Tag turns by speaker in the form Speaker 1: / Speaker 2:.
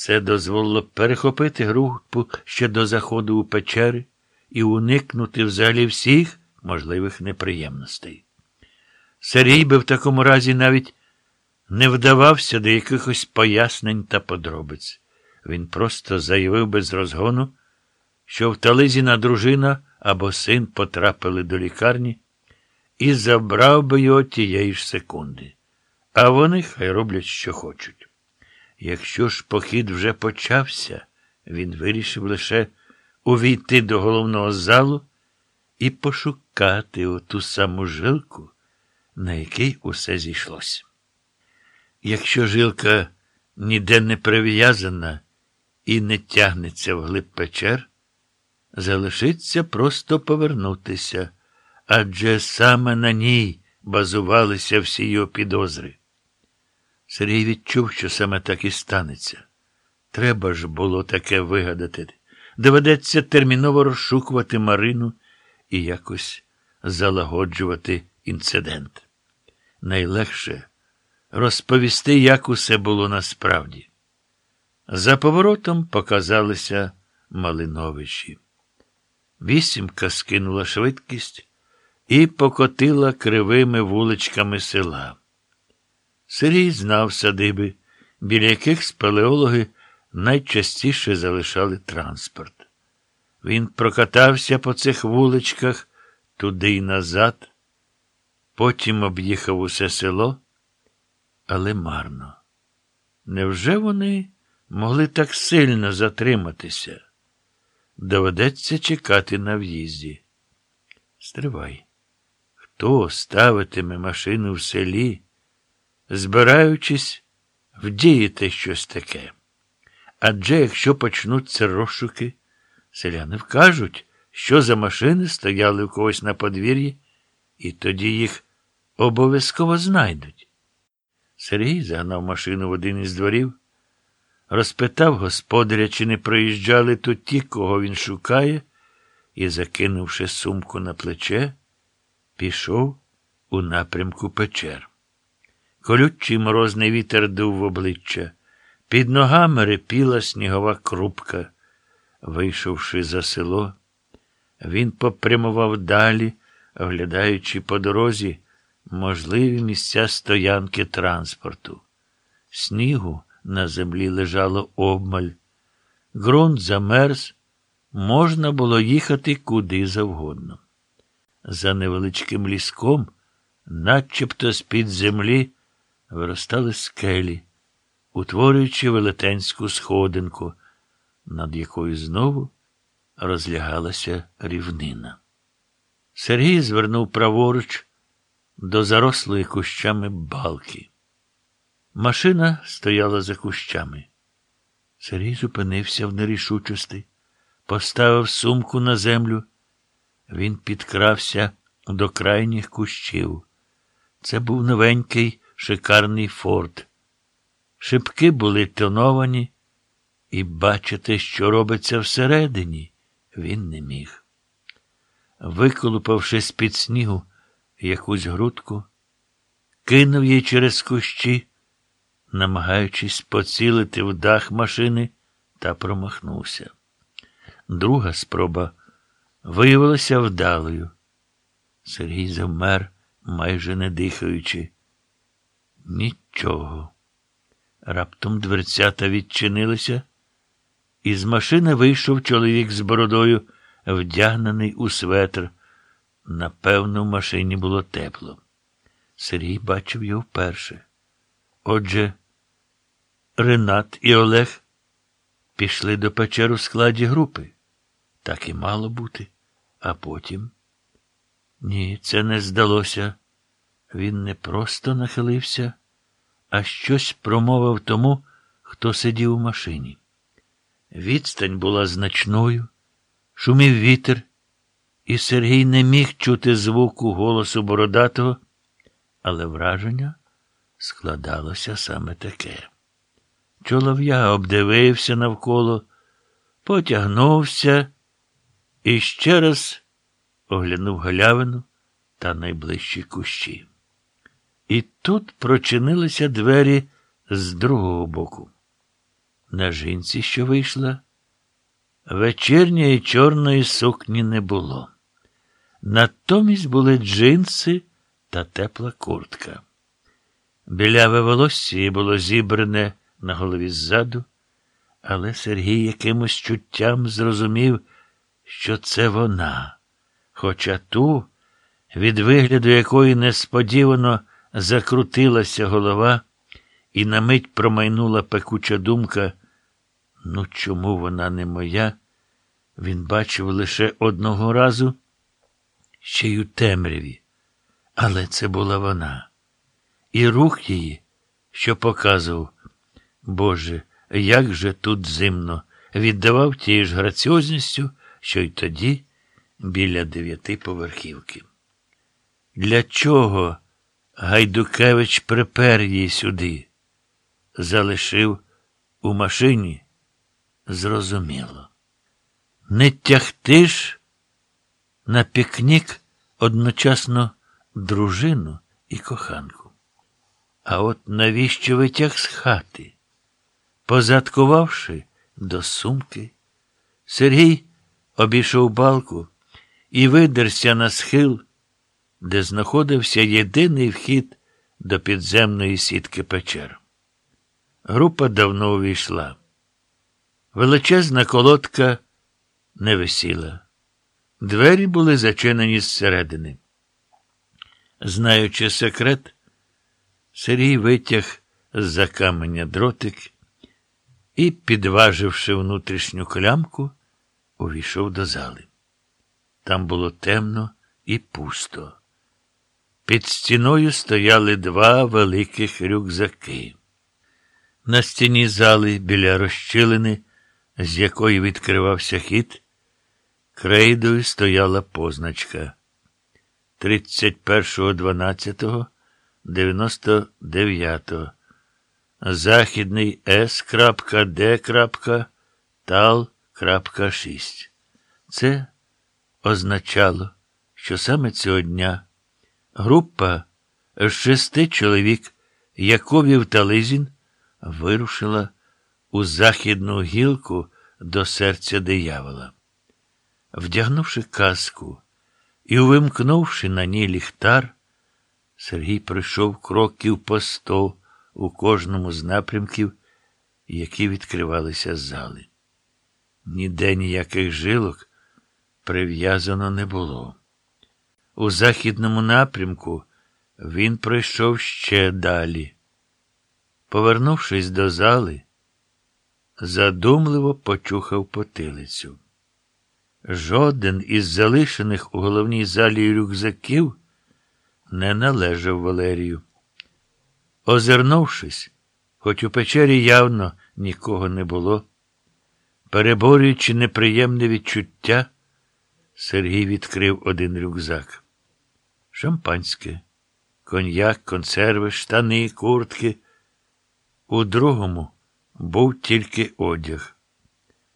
Speaker 1: Це дозволило перехопити групу ще до заходу у печери і уникнути взагалі всіх можливих неприємностей. Сергій би в такому разі навіть не вдавався до якихось пояснень та подробиць. Він просто заявив без розгону, що в Тализіна дружина або син потрапили до лікарні і забрав би його тієї ж секунди. А вони хай роблять, що хочуть. Якщо ж похід вже почався, він вирішив лише увійти до головного залу і пошукати оту саму жилку, на якій усе зійшлося. Якщо жилка ніде не прив'язана і не тягнеться вглиб печер, залишиться просто повернутися, адже саме на ній базувалися всі його підозри. Сергій відчув, що саме так і станеться. Треба ж було таке вигадати. Доведеться терміново розшукувати Марину і якось залагоджувати інцидент. Найлегше розповісти, як усе було насправді. За поворотом показалися Малиновичі. Вісімка скинула швидкість і покотила кривими вуличками села. Сергій знав садиби, біля яких спелеологи найчастіше залишали транспорт. Він прокатався по цих вуличках туди й назад, потім об'їхав усе село, але марно. Невже вони могли так сильно затриматися? Доведеться чекати на в'їзді. Стривай. Хто ставитиме машину в селі, збираючись вдіяти щось таке? Адже якщо почнуться розшуки, селяни вкажуть, що за машини стояли у когось на подвір'ї, і тоді їх обов'язково знайдуть. Сергій загнав машину в один із дворів, розпитав господаря, чи не проїжджали тут ті, кого він шукає, і, закинувши сумку на плече, пішов у напрямку печер. Колючий морозний вітер дув в обличчя. Під ногами репіла снігова крупка. Вийшовши за село, він попрямував далі, оглядаючи по дорозі можливі місця стоянки транспорту. Снігу на землі лежало обмаль. Ґрунт замерз, можна було їхати куди завгодно. За невеличким ліском, начебто з-під землі, виростали скелі утворюючи велетенську сходинку, над якою знову розлягалася рівнина. Сергій звернув праворуч до зарослої кущами балки. Машина стояла за кущами. Сергій зупинився в нерішучості, поставив сумку на землю. Він підкрався до крайніх кущів. Це був новенький шикарний форт. Шибки були тоновані, і бачити, що робиться всередині, він не міг. Виколупавши з під снігу якусь грудку, кинув її через кущі, намагаючись поцілити в дах машини, та промахнувся. Друга спроба виявилася вдалою. Сергій завмер, майже не дихаючи. Нічого. Раптом дверцята відчинилися, і з машини вийшов чоловік з бородою, вдягнений у светр. Напевно, в машині було тепло. Сергій бачив його вперше. Отже, Ренат і Олег пішли до печеру в складі групи. Так і мало бути. А потім. Ні, це не здалося. Він не просто нахилився а щось промовив тому, хто сидів у машині. Відстань була значною, шумів вітер, і Сергій не міг чути звуку голосу бородатого, але враження складалося саме таке. Чолов'я обдивився навколо, потягнувся і ще раз оглянув галявину та найближчі кущі. І тут прочинилися двері з другого боку. На жінці, що вийшла, вечірньої чорної сукні не було. Натомість були джинси та тепла куртка. Біляве волосся було зібране на голові ззаду, але Сергій якимось чуттям зрозумів, що це вона, хоча ту, від вигляду якої несподівано закрутилася голова, і на мить промайнула пекуча думка, ну чому вона не моя? Він бачив лише одного разу, ще й у темряві. Але це була вона. І рух її, що показував, Боже, як же тут зимно, віддавав тією ж граціозністю, що й тоді біля дев'ятиповерхівки. Для чого Гайдукевич припер її сюди? Залишив у машині? Зрозуміло. Не тягти ж на пікнік одночасно дружину і коханку. А от навіщо витяг з хати? Позадкувавши до сумки, Сергій обійшов балку і видерся на схил, де знаходився єдиний вхід до підземної сітки печер. Група давно увійшла. Величезна колодка не висіла. Двері були зачинені зсередини. Знаючи секрет, Сергій витяг з-за каменя дротик і, підваживши внутрішню клямку, увійшов до зали. Там було темно і пусто. Під стіною стояли два великих рюкзаки. На стіні зали біля розщілини, з якої відкривався хід, крейдою стояла позначка 31.12.99. Західний С.Д.Тал.6. Це означало, що саме цього дня група з шести чоловік Яковів та Лизін вирушила у західну гілку до серця диявола. Вдягнувши каску і увимкнувши на ній ліхтар, Сергій пройшов кроків по сто у кожному з напрямків, які відкривалися з зали. Ніде ніяких жилок прив'язано не було. У західному напрямку він пройшов ще далі. Повернувшись до зали, задумливо почухав потилицю. Жоден із залишених у головній залі рюкзаків не належав Валерію. Озирнувшись, хоч у печері явно нікого не було, переборюючи неприємне відчуття, Сергій відкрив один рюкзак. Шампанське, коньяк, консерви, штани, куртки. У другому був тільки одяг.